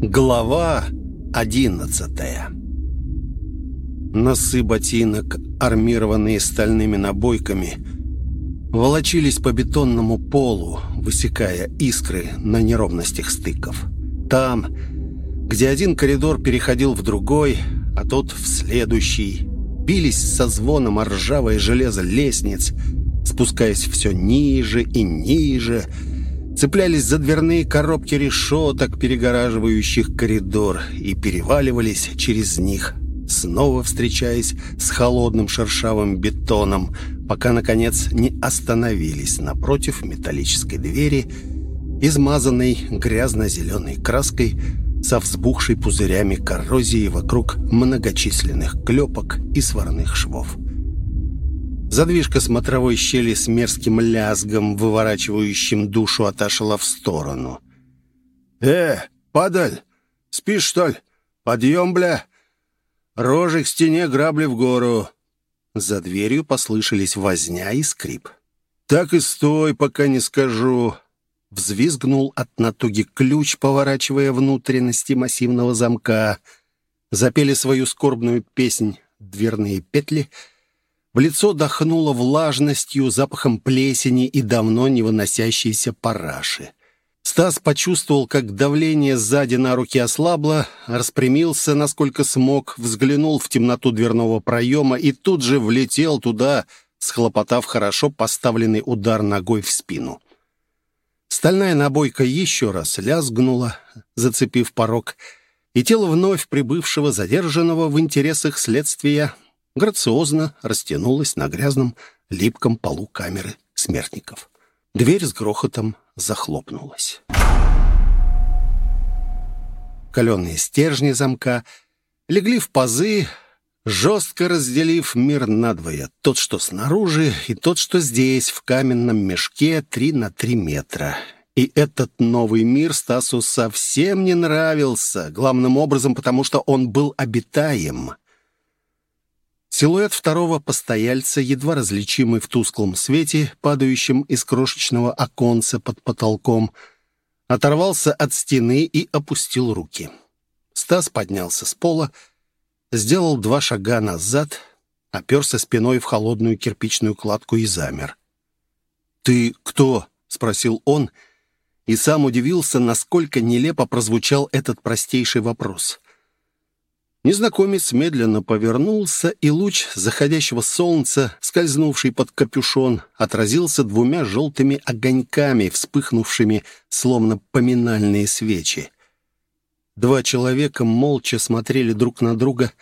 Глава одиннадцатая Носы ботинок, армированные стальными набойками, волочились по бетонному полу, высекая искры на неровностях стыков. Там, где один коридор переходил в другой, а тот в следующий, бились со звоном ржавое железо лестниц, спускаясь все ниже и ниже, цеплялись за дверные коробки решеток, перегораживающих коридор, и переваливались через них, снова встречаясь с холодным шершавым бетоном, пока, наконец, не остановились напротив металлической двери, измазанной грязно-зеленой краской, со взбухшей пузырями коррозии вокруг многочисленных клепок и сварных швов. Задвижка смотровой щели с мерзким лязгом, выворачивающим душу, отошла в сторону. «Э, падаль, спишь, что ли? Подъем, бля! Рожи к стене, грабли в гору!» За дверью послышались возня и скрип. «Так и стой, пока не скажу!» Взвизгнул от натуги ключ, поворачивая внутренности массивного замка. Запели свою скорбную песнь «Дверные петли», в лицо дохнуло влажностью, запахом плесени и давно не выносящейся параши. Стас почувствовал, как давление сзади на руки ослабло, распрямился, насколько смог, взглянул в темноту дверного проема и тут же влетел туда, схлопотав хорошо поставленный удар ногой в спину. Стальная набойка еще раз лязгнула, зацепив порог, и тело вновь прибывшего задержанного в интересах следствия грациозно растянулась на грязном, липком полу камеры смертников. Дверь с грохотом захлопнулась. Каленые стержни замка легли в пазы, жестко разделив мир надвое. Тот, что снаружи, и тот, что здесь, в каменном мешке три на три метра. И этот новый мир Стасу совсем не нравился, главным образом потому, что он был обитаем — Силуэт второго постояльца, едва различимый в тусклом свете, падающем из крошечного оконца под потолком, оторвался от стены и опустил руки. Стас поднялся с пола, сделал два шага назад, оперся спиной в холодную кирпичную кладку и замер. «Ты кто?» — спросил он, и сам удивился, насколько нелепо прозвучал этот простейший вопрос — Незнакомец медленно повернулся, и луч заходящего солнца, скользнувший под капюшон, отразился двумя желтыми огоньками, вспыхнувшими, словно поминальные свечи. Два человека молча смотрели друг на друга,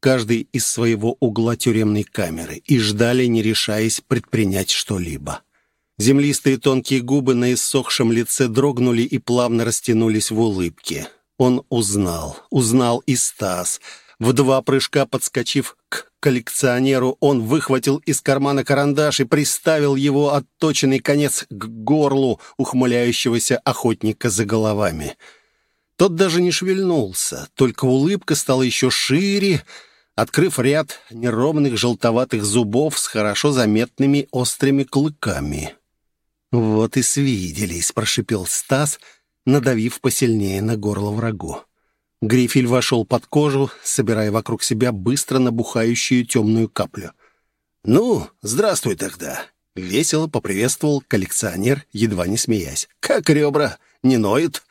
каждый из своего угла тюремной камеры, и ждали, не решаясь предпринять что-либо. Землистые тонкие губы на иссохшем лице дрогнули и плавно растянулись в улыбке. Он узнал, узнал и Стас. В два прыжка подскочив к коллекционеру, он выхватил из кармана карандаш и приставил его отточенный конец к горлу ухмыляющегося охотника за головами. Тот даже не шевельнулся, только улыбка стала еще шире, открыв ряд неровных желтоватых зубов с хорошо заметными острыми клыками. «Вот и свиделись», — прошипел Стас — надавив посильнее на горло врагу. Грифель вошел под кожу, собирая вокруг себя быстро набухающую темную каплю. «Ну, здравствуй тогда!» — весело поприветствовал коллекционер, едва не смеясь. «Как ребра? Не ноют?»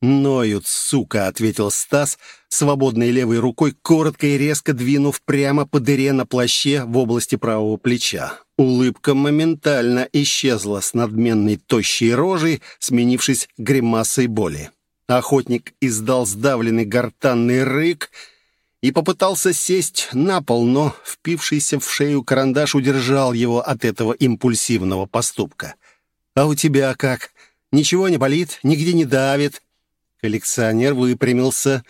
«Ноют, сука!» — ответил Стас, свободной левой рукой, коротко и резко двинув прямо по дыре на плаще в области правого плеча. Улыбка моментально исчезла с надменной тощей рожей, сменившись гримасой боли. Охотник издал сдавленный гортанный рык и попытался сесть на пол, но впившийся в шею карандаш удержал его от этого импульсивного поступка. «А у тебя как? Ничего не болит? Нигде не давит?» Коллекционер выпрямился,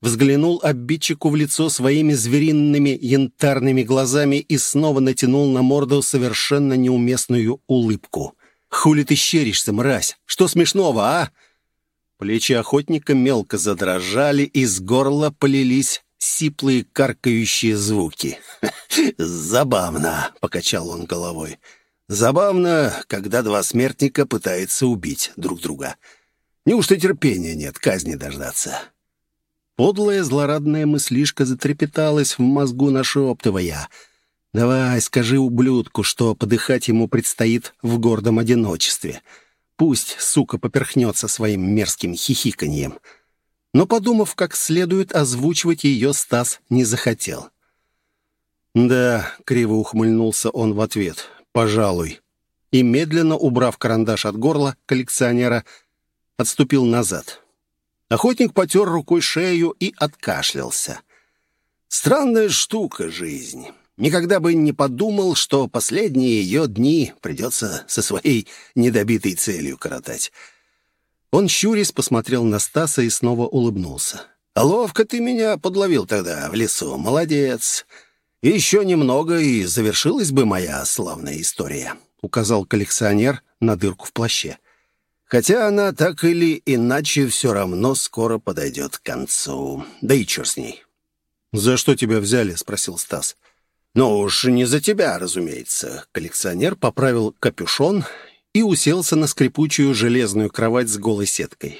взглянул обидчику в лицо своими звериными янтарными глазами и снова натянул на морду совершенно неуместную улыбку. «Хули ты щеришься, мразь? Что смешного, а?» Плечи охотника мелко задрожали, из горла полились сиплые каркающие звуки. «Забавно», — покачал он головой. «Забавно, когда два смертника пытаются убить друг друга. Неужто терпения нет казни дождаться?» Подлая злорадная мыслишка затрепеталась в мозгу, нашептывая. «Давай, скажи ублюдку, что подыхать ему предстоит в гордом одиночестве. Пусть, сука, поперхнется своим мерзким хихиканьем». Но, подумав, как следует, озвучивать ее Стас не захотел. «Да», — криво ухмыльнулся он в ответ, — «пожалуй». И, медленно убрав карандаш от горла коллекционера, отступил назад. Охотник потер рукой шею и откашлялся. «Странная штука жизнь. Никогда бы не подумал, что последние ее дни придется со своей недобитой целью коротать». Он, щурясь, посмотрел на Стаса и снова улыбнулся. ловко ты меня подловил тогда в лесу. Молодец. Еще немного, и завершилась бы моя славная история», — указал коллекционер на дырку в плаще. Хотя она так или иначе все равно скоро подойдет к концу. Да и черт с ней. «За что тебя взяли?» — спросил Стас. «Ну уж не за тебя, разумеется». Коллекционер поправил капюшон и уселся на скрипучую железную кровать с голой сеткой.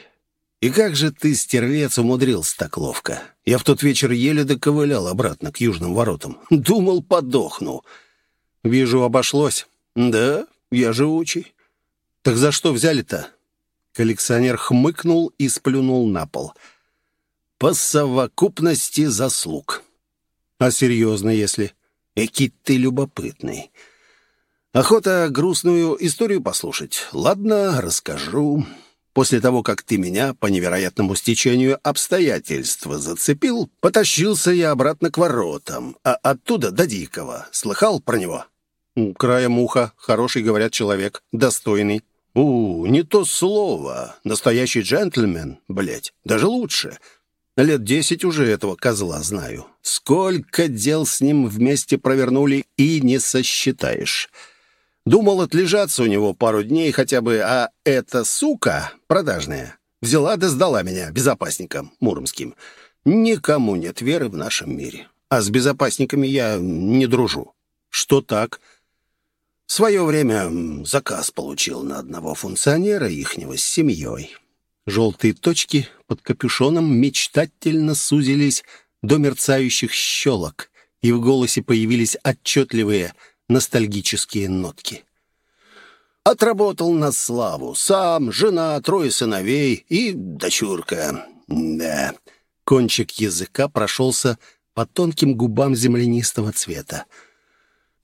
«И как же ты, стервец, умудрился так ловко? Я в тот вечер еле доковылял обратно к южным воротам. Думал, подохну. Вижу, обошлось. Да, я живучий. Так за что взяли-то?» Коллекционер хмыкнул и сплюнул на пол. «По совокупности заслуг». «А серьезно, если?» «Эки ты любопытный. Охота грустную историю послушать. Ладно, расскажу. После того, как ты меня по невероятному стечению обстоятельств зацепил, потащился я обратно к воротам, а оттуда до Дикого. Слыхал про него?» «Краем уха. Хороший, говорят, человек. Достойный. «У, не то слово. Настоящий джентльмен, блядь. Даже лучше. Лет десять уже этого козла знаю. Сколько дел с ним вместе провернули и не сосчитаешь. Думал отлежаться у него пару дней хотя бы, а эта сука продажная взяла да сдала меня безопасникам муромским. Никому нет веры в нашем мире. А с безопасниками я не дружу. Что так?» В свое время заказ получил на одного функционера ихнего с семьей. Желтые точки под капюшоном мечтательно сузились до мерцающих щелок, и в голосе появились отчетливые ностальгические нотки. Отработал на славу. Сам, жена, трое сыновей и дочурка. Да. Кончик языка прошелся по тонким губам землянистого цвета.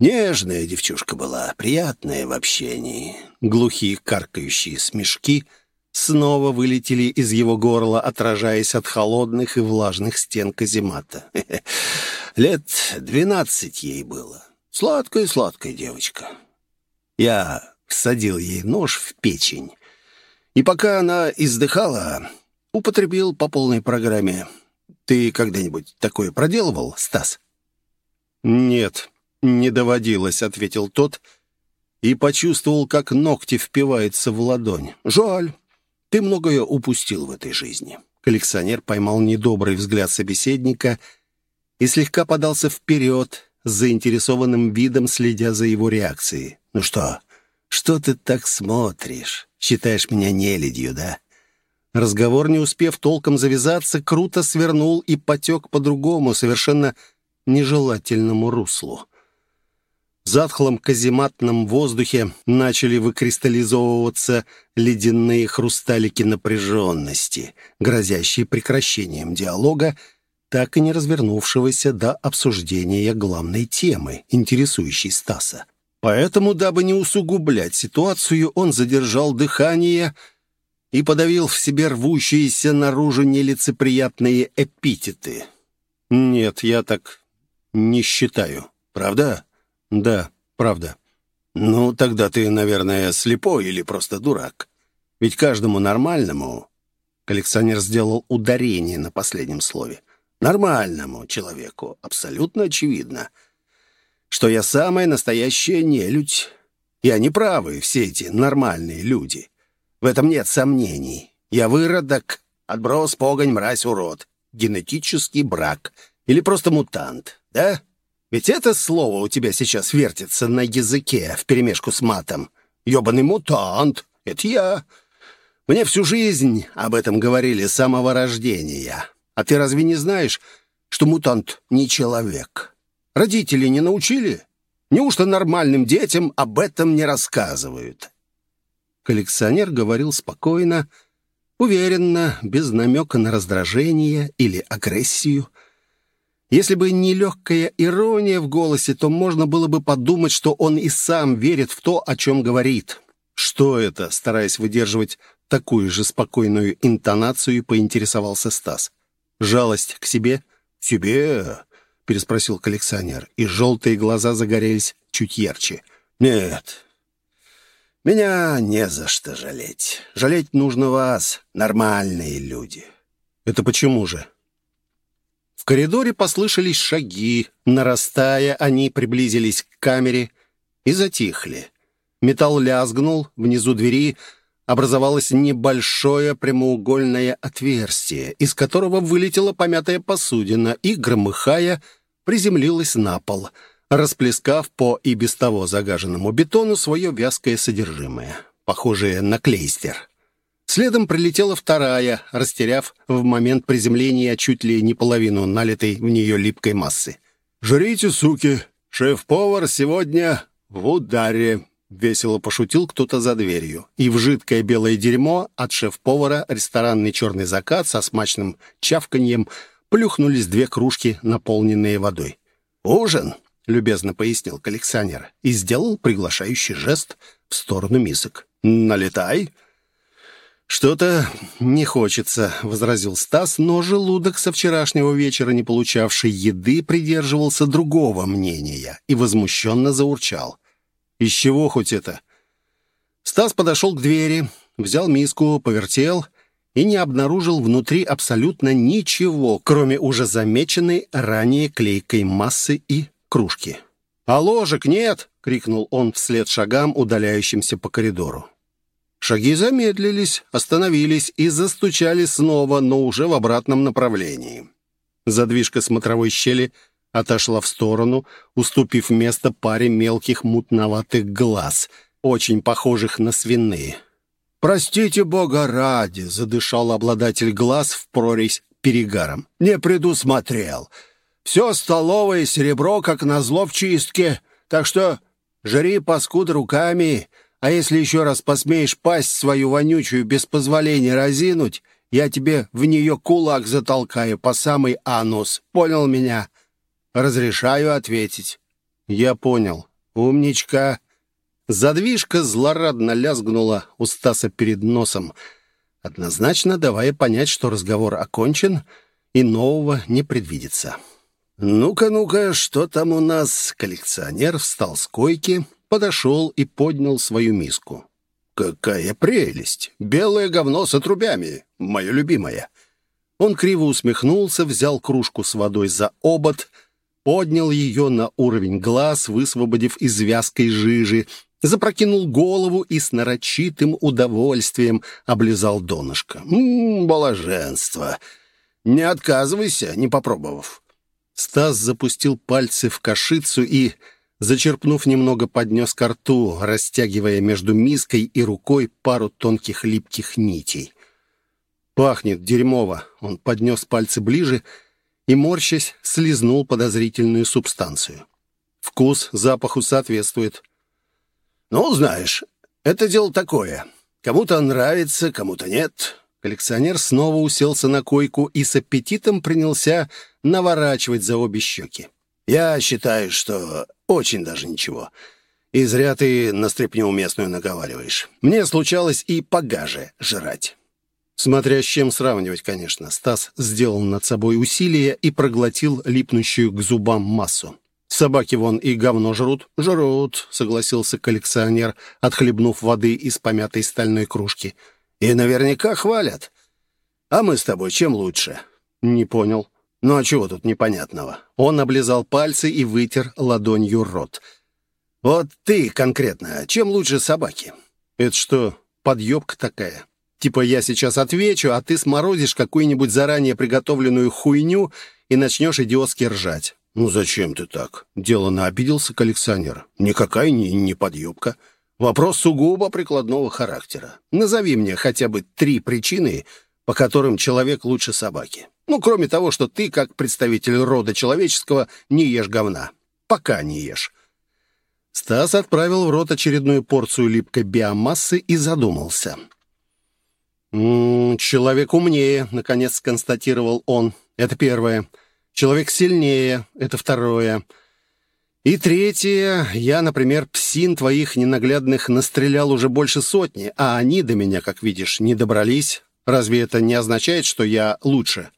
Нежная девчушка была, приятная в общении. Глухие каркающие смешки снова вылетели из его горла, отражаясь от холодных и влажных стен каземата. Лет двенадцать ей было. Сладкая-сладкая девочка. Я всадил ей нож в печень. И пока она издыхала, употребил по полной программе. Ты когда-нибудь такое проделывал, Стас? Нет, «Не доводилось», — ответил тот, и почувствовал, как ногти впиваются в ладонь. «Жаль, ты многое упустил в этой жизни». Коллекционер поймал недобрый взгляд собеседника и слегка подался вперед, с заинтересованным видом следя за его реакцией. «Ну что, что ты так смотришь? Считаешь меня нелюдью, да?» Разговор, не успев толком завязаться, круто свернул и потек по другому, совершенно нежелательному руслу затхлом казематном воздухе начали выкристаллизовываться ледяные хрусталики напряженности, грозящие прекращением диалога, так и не развернувшегося до обсуждения главной темы, интересующей Стаса. Поэтому, дабы не усугублять ситуацию, он задержал дыхание и подавил в себе рвущиеся наружу нелицеприятные эпитеты. «Нет, я так не считаю. Правда?» «Да, правда». «Ну, тогда ты, наверное, слепой или просто дурак. Ведь каждому нормальному...» Коллекционер сделал ударение на последнем слове. «Нормальному человеку абсолютно очевидно, что я самая настоящая нелюдь. И они правы, все эти нормальные люди. В этом нет сомнений. Я выродок, отброс, погонь, мразь, урод, генетический брак или просто мутант, да?» Ведь это слово у тебя сейчас вертится на языке вперемешку с матом. Ёбаный мутант. Это я. Мне всю жизнь об этом говорили с самого рождения. А ты разве не знаешь, что мутант не человек? Родители не научили? Неужто нормальным детям об этом не рассказывают?» Коллекционер говорил спокойно, уверенно, без намека на раздражение или агрессию. Если бы не легкая ирония в голосе, то можно было бы подумать, что он и сам верит в то, о чем говорит. «Что это?» — стараясь выдерживать такую же спокойную интонацию, поинтересовался Стас. «Жалость к себе?» «Себе?» — переспросил коллекционер, и желтые глаза загорелись чуть ярче. «Нет, меня не за что жалеть. Жалеть нужно вас, нормальные люди». «Это почему же?» В коридоре послышались шаги. Нарастая, они приблизились к камере и затихли. Металл лязгнул, внизу двери образовалось небольшое прямоугольное отверстие, из которого вылетела помятая посудина и, громыхая, приземлилась на пол, расплескав по и без того загаженному бетону свое вязкое содержимое, похожее на клейстер. Следом прилетела вторая, растеряв в момент приземления чуть ли не половину налитой в нее липкой массы. «Жрите, суки! Шеф-повар сегодня в ударе!» Весело пошутил кто-то за дверью. И в жидкое белое дерьмо от шеф-повара ресторанный черный закат со смачным чавканьем плюхнулись две кружки, наполненные водой. «Ужин!» — любезно пояснил коллекционер и сделал приглашающий жест в сторону мисок. «Налетай!» «Что-то не хочется», — возразил Стас, но желудок со вчерашнего вечера, не получавший еды, придерживался другого мнения и возмущенно заурчал. Из чего хоть это? Стас подошел к двери, взял миску, повертел и не обнаружил внутри абсолютно ничего, кроме уже замеченной ранее клейкой массы и кружки. «А ложек нет!» — крикнул он вслед шагам, удаляющимся по коридору. Шаги замедлились, остановились и застучали снова, но уже в обратном направлении. Задвижка смотровой щели — отошла в сторону, уступив место паре мелких мутноватых глаз, очень похожих на свиные. «Простите бога ради!» — задышал обладатель глаз в прорезь перегаром. «Не предусмотрел. Все столовое серебро, как назло, в чистке. Так что жри паскуд руками, а если еще раз посмеешь пасть свою вонючую без позволения разинуть, я тебе в нее кулак затолкаю по самый анус. Понял меня?» Разрешаю ответить. Я понял. Умничка. Задвижка злорадно лязгнула у Стаса перед носом, однозначно давая понять, что разговор окончен и нового не предвидится. «Ну-ка, ну-ка, что там у нас?» Коллекционер встал с койки, подошел и поднял свою миску. «Какая прелесть! Белое говно с отрубями! Мое любимое!» Он криво усмехнулся, взял кружку с водой за обод — поднял ее на уровень глаз, высвободив из вязкой жижи, запрокинул голову и с нарочитым удовольствием облизал донышко. «Ммм, блаженство! Не отказывайся, не попробовав!» Стас запустил пальцы в кашицу и, зачерпнув немного, поднес ко рту, растягивая между миской и рукой пару тонких липких нитей. «Пахнет дерьмово!» Он поднес пальцы ближе — и, морщась, слизнул подозрительную субстанцию. Вкус запаху соответствует. «Ну, знаешь, это дело такое. Кому-то нравится, кому-то нет». Коллекционер снова уселся на койку и с аппетитом принялся наворачивать за обе щеки. «Я считаю, что очень даже ничего. И зря ты на стряпню местную наговариваешь. Мне случалось и погаже жрать». Смотря с чем сравнивать, конечно. Стас сделал над собой усилие и проглотил липнущую к зубам массу. «Собаки вон и говно жрут». «Жрут», — согласился коллекционер, отхлебнув воды из помятой стальной кружки. «И наверняка хвалят. А мы с тобой чем лучше?» «Не понял». «Ну а чего тут непонятного?» Он облизал пальцы и вытер ладонью рот. «Вот ты конкретно, чем лучше собаки?» «Это что, подъебка такая?» Типа я сейчас отвечу, а ты сморозишь какую-нибудь заранее приготовленную хуйню и начнешь идиотски ржать. «Ну зачем ты так?» — деланно обиделся коллекционер. «Никакая не, не подъебка. Вопрос сугубо прикладного характера. Назови мне хотя бы три причины, по которым человек лучше собаки. Ну, кроме того, что ты, как представитель рода человеческого, не ешь говна. Пока не ешь. Стас отправил в рот очередную порцию липкой биомассы и задумался. «М -м, «Человек умнее», — наконец констатировал он. «Это первое. Человек сильнее. Это второе. И третье. Я, например, псин твоих ненаглядных настрелял уже больше сотни, а они до меня, как видишь, не добрались. Разве это не означает, что я лучше?»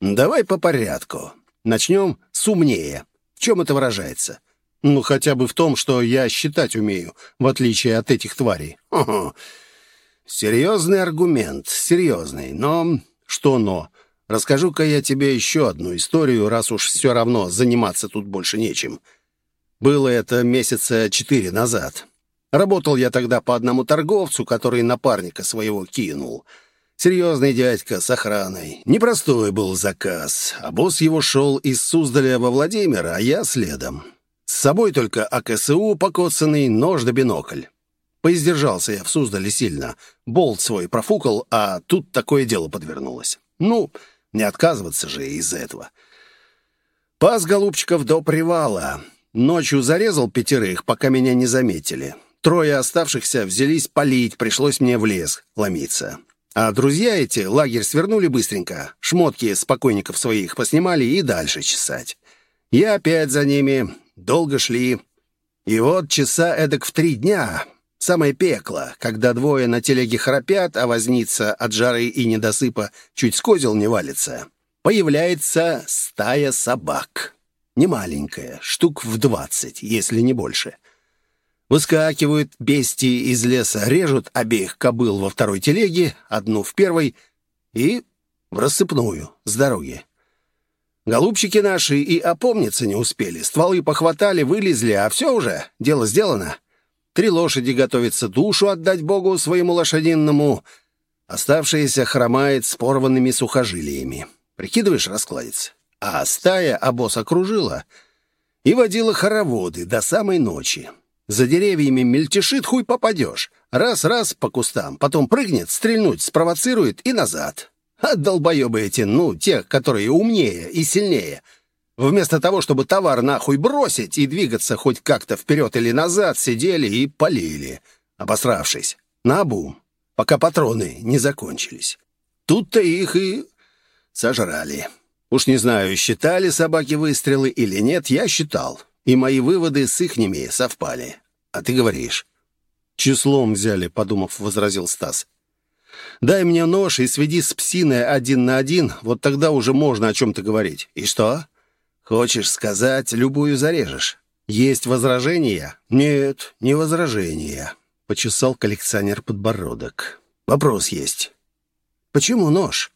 «Давай по порядку. Начнем с умнее. В чем это выражается?» Ну, хотя бы в том, что я считать умею, в отличие от этих тварей. Хо Серьезный аргумент, серьезный. Но... Что но? Расскажу-ка я тебе еще одну историю, раз уж все равно заниматься тут больше нечем. Было это месяца четыре назад. Работал я тогда по одному торговцу, который напарника своего кинул. Серьезный дядька с охраной. Непростой был заказ. А босс его шел из Суздаля во Владимир, а я следом. С собой только АКСУ покоцанный, нож да бинокль. Поиздержался я в Суздале сильно. Болт свой профукал, а тут такое дело подвернулось. Ну, не отказываться же из-за этого. Пас голубчиков до привала. Ночью зарезал пятерых, пока меня не заметили. Трое оставшихся взялись палить, пришлось мне в лес ломиться. А друзья эти лагерь свернули быстренько. Шмотки спокойников своих поснимали и дальше чесать. Я опять за ними, Долго шли. И вот часа эдак в три дня, самое пекло, когда двое на телеге храпят, а возница от жары и недосыпа чуть с козел не валится, появляется стая собак. Немаленькая, штук в двадцать, если не больше. Выскакивают бестии из леса, режут обеих кобыл во второй телеге, одну в первой и в рассыпную, с дороги. Голубчики наши и опомниться не успели. Стволы похватали, вылезли, а все уже, дело сделано. Три лошади готовятся душу отдать Богу своему лошадинному. Оставшиеся хромает с порванными сухожилиями. Прикидываешь, раскладец? А стая обоз окружила и водила хороводы до самой ночи. За деревьями мельтешит, хуй попадешь. Раз-раз по кустам, потом прыгнет, стрельнуть, спровоцирует и назад. А долбоебы эти, ну, те, которые умнее и сильнее. Вместо того, чтобы товар нахуй бросить и двигаться хоть как-то вперед или назад, сидели и полили, обосравшись. Наобум, пока патроны не закончились. Тут-то их и сожрали. Уж не знаю, считали собаки выстрелы или нет, я считал. И мои выводы с ихними совпали. А ты говоришь. «Числом взяли», — подумав, возразил Стас. Дай мне нож и сведи с псиной один на один, вот тогда уже можно о чем-то говорить. И что? Хочешь сказать, любую зарежешь? Есть возражения? Нет, не возражения. Почесал коллекционер подбородок. Вопрос есть. Почему нож?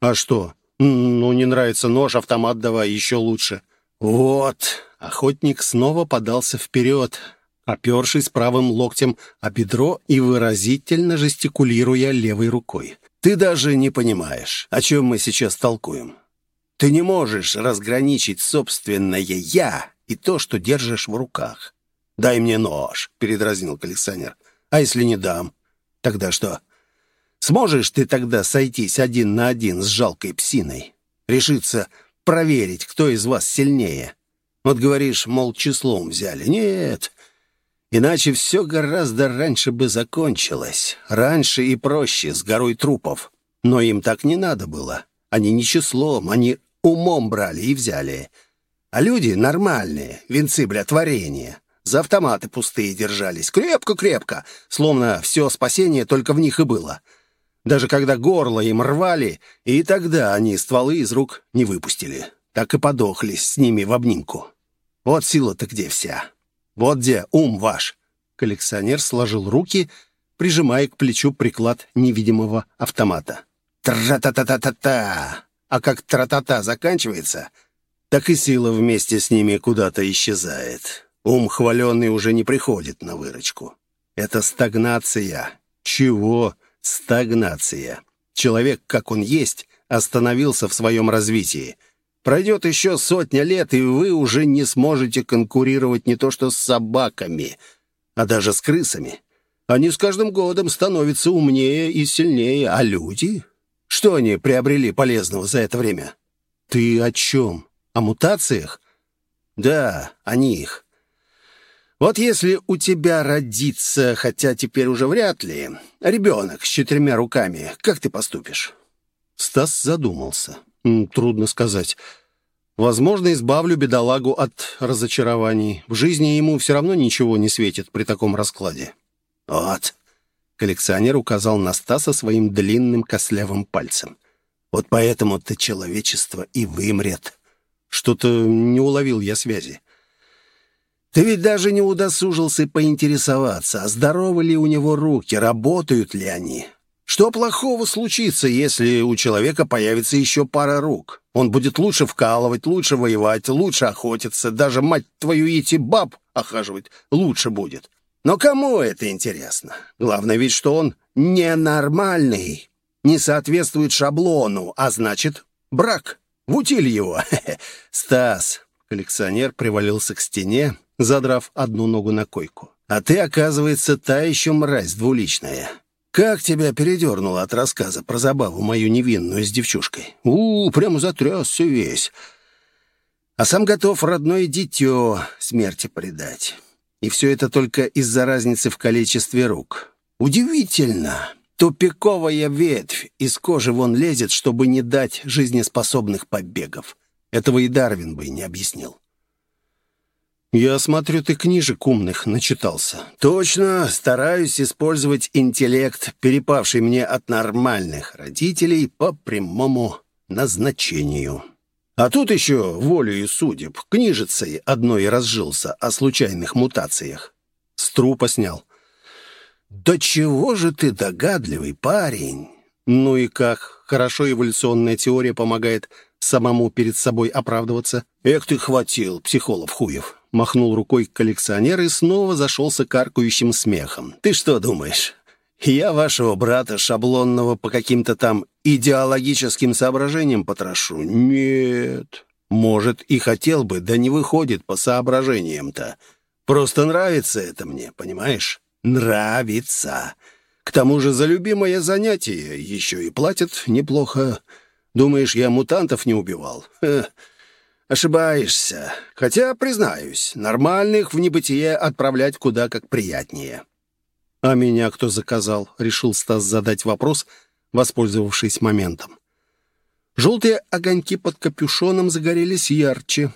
А что? Ну, не нравится нож, автомат давай, еще лучше. Вот. Охотник снова подался вперед, опершись правым локтем о бедро и выразительно жестикулируя левой рукой. «Ты даже не понимаешь, о чем мы сейчас толкуем. Ты не можешь разграничить собственное «я» и то, что держишь в руках. «Дай мне нож», — передразнил коллекционер. «А если не дам? Тогда что? Сможешь ты тогда сойтись один на один с жалкой псиной? Решиться проверить, кто из вас сильнее?» Вот говоришь, мол, числом взяли. Нет, Иначе все гораздо раньше бы закончилось. Раньше и проще, с горой трупов. Но им так не надо было. Они не числом, они умом брали и взяли. А люди нормальные, венцы, бля, творения. За автоматы пустые держались. Крепко-крепко. Словно все спасение только в них и было. Даже когда горло им рвали, и тогда они стволы из рук не выпустили. Так и подохли с ними в обнимку. Вот сила-то где вся. Вот где ум ваш!» Коллекционер сложил руки, прижимая к плечу приклад невидимого автомата. «Тра-та-та-та-та-та!» А как тра-та-та заканчивается, так и сила вместе с ними куда-то исчезает. Ум хваленный уже не приходит на выручку. Это стагнация. Чего стагнация? Человек, как он есть, остановился в своем развитии — Пройдет еще сотня лет, и вы уже не сможете конкурировать не то что с собаками, а даже с крысами. Они с каждым годом становятся умнее и сильнее, а люди? Что они приобрели полезного за это время? Ты о чем? О мутациях? Да, о них. Вот если у тебя родится, хотя теперь уже вряд ли, ребенок с четырьмя руками, как ты поступишь? Стас задумался. Трудно сказать. Возможно, избавлю бедолагу от разочарований. В жизни ему все равно ничего не светит при таком раскладе. «Вот», — коллекционер указал на Стаса своим длинным костлявым пальцем. «Вот поэтому-то человечество и вымрет». Что-то не уловил я связи. «Ты ведь даже не удосужился поинтересоваться, а здоровы ли у него руки, работают ли они. Что плохого случится, если у человека появится еще пара рук? Он будет лучше вкалывать, лучше воевать, лучше охотиться, даже, мать твою, идти баб охаживать лучше будет. Но кому это интересно? Главное ведь, что он ненормальный, не соответствует шаблону, а значит, брак. В утиль его. Стас, коллекционер привалился к стене, задрав одну ногу на койку. А ты, оказывается, та еще мразь двуличная. Как тебя передернуло от рассказа про забаву мою невинную с девчушкой? У, -у прямо затрясся весь. А сам готов родное дитё смерти предать. И все это только из-за разницы в количестве рук. Удивительно. Тупиковая ветвь из кожи вон лезет, чтобы не дать жизнеспособных побегов. Этого и Дарвин бы не объяснил. «Я смотрю, ты книжек умных начитался». «Точно. Стараюсь использовать интеллект, перепавший мне от нормальных родителей по прямому назначению». А тут еще, волею судеб, книжицей одной разжился о случайных мутациях. С трупа снял. «Да чего же ты догадливый парень!» «Ну и как? Хорошо эволюционная теория помогает самому перед собой оправдываться?» «Эх ты хватил, психолог хуев!» Махнул рукой коллекционер и снова зашелся каркающим смехом. «Ты что думаешь, я вашего брата шаблонного по каким-то там идеологическим соображениям потрошу? Нет. Может, и хотел бы, да не выходит по соображениям-то. Просто нравится это мне, понимаешь? Нравится. К тому же за любимое занятие еще и платят неплохо. Думаешь, я мутантов не убивал? Ха. Ошибаешься. Хотя, признаюсь, нормальных в небытие отправлять куда как приятнее. «А меня кто заказал?» — решил Стас задать вопрос, воспользовавшись моментом. Желтые огоньки под капюшоном загорелись ярче.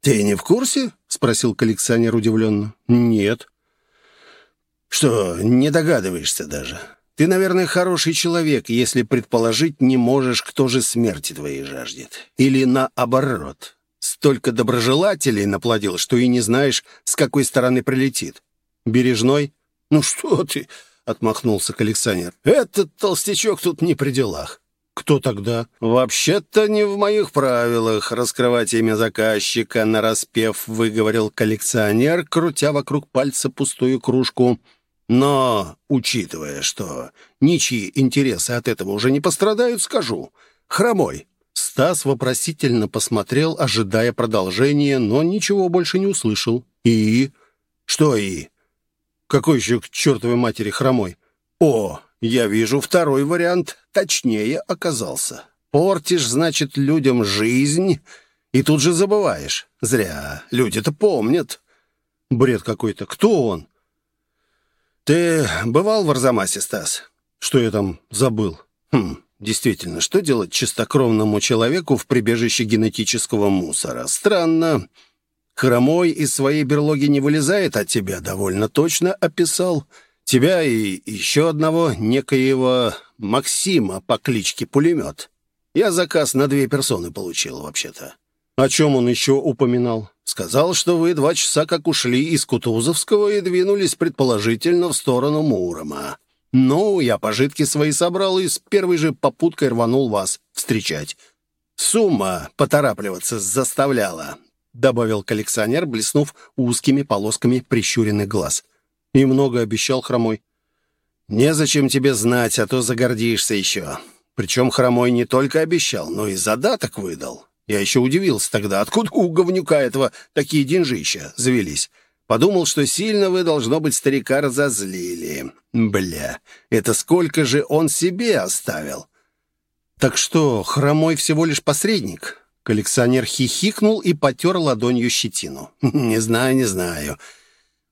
«Ты не в курсе?» — спросил коллекционер удивленно. «Нет». «Что, не догадываешься даже? Ты, наверное, хороший человек, если предположить не можешь, кто же смерти твоей жаждет. Или наоборот. Столько доброжелателей наплодил, что и не знаешь, с какой стороны прилетит. Бережной?» «Ну что ты?» — отмахнулся коллекционер. «Этот толстячок тут не при делах». «Кто тогда?» «Вообще-то не в моих правилах раскрывать имя заказчика», — нараспев выговорил коллекционер, крутя вокруг пальца пустую кружку. «Но, учитывая, что ничьи интересы от этого уже не пострадают, скажу. Хромой». Стас вопросительно посмотрел, ожидая продолжения, но ничего больше не услышал. «И?» «Что «и»?» Какой еще к чертовой матери хромой? О, я вижу, второй вариант точнее оказался. Портишь, значит, людям жизнь, и тут же забываешь. Зря. Люди-то помнят. Бред какой-то. Кто он? Ты бывал в Арзамасе, Стас? Что я там забыл? Хм, действительно, что делать чистокровному человеку в прибежище генетического мусора? Странно. Хромой из своей берлоги не вылезает, от тебя довольно точно описал. Тебя и еще одного, некоего Максима по кличке Пулемет. Я заказ на две персоны получил, вообще-то. О чем он еще упоминал? Сказал, что вы два часа как ушли из Кутузовского и двинулись, предположительно, в сторону Мурома. Ну, я пожитки свои собрал и с первой же попуткой рванул вас встречать. Сумма поторапливаться заставляла добавил коллекционер, блеснув узкими полосками прищуренных глаз. «И много обещал Хромой». «Незачем тебе знать, а то загордишься еще. Причем Хромой не только обещал, но и задаток выдал. Я еще удивился тогда, откуда у говнюка этого такие деньжища завелись. Подумал, что сильно вы, должно быть, старика разозлили. Бля, это сколько же он себе оставил?» «Так что, хромой всего лишь посредник?» Коллекционер хихикнул и потер ладонью щетину. «Не знаю, не знаю.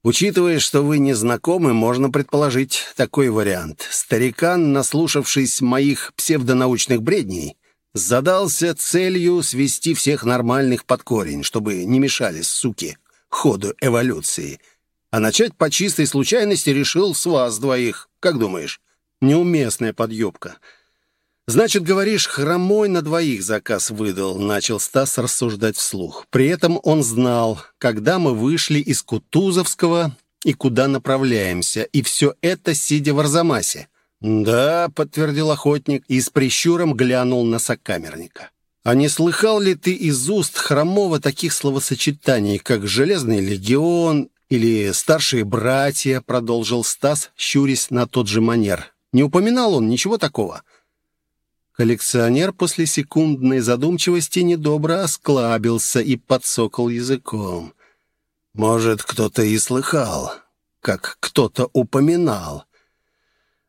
Учитывая, что вы не знакомы, можно предположить такой вариант. Старикан, наслушавшись моих псевдонаучных бредней, задался целью свести всех нормальных под корень, чтобы не мешали, суки, ходу эволюции. А начать по чистой случайности решил с вас двоих. Как думаешь? Неуместная подъебка. «Значит, говоришь, хромой на двоих заказ выдал», — начал Стас рассуждать вслух. При этом он знал, когда мы вышли из Кутузовского и куда направляемся, и все это сидя в Арзамасе. «Да», — подтвердил охотник и с прищуром глянул на сокамерника. «А не слыхал ли ты из уст Хромова таких словосочетаний, как «Железный легион» или «Старшие братья», — продолжил Стас, щурясь на тот же манер. «Не упоминал он ничего такого?» Коллекционер после секундной задумчивости недобро осклабился и подсокал языком. «Может, кто-то и слыхал, как кто-то упоминал.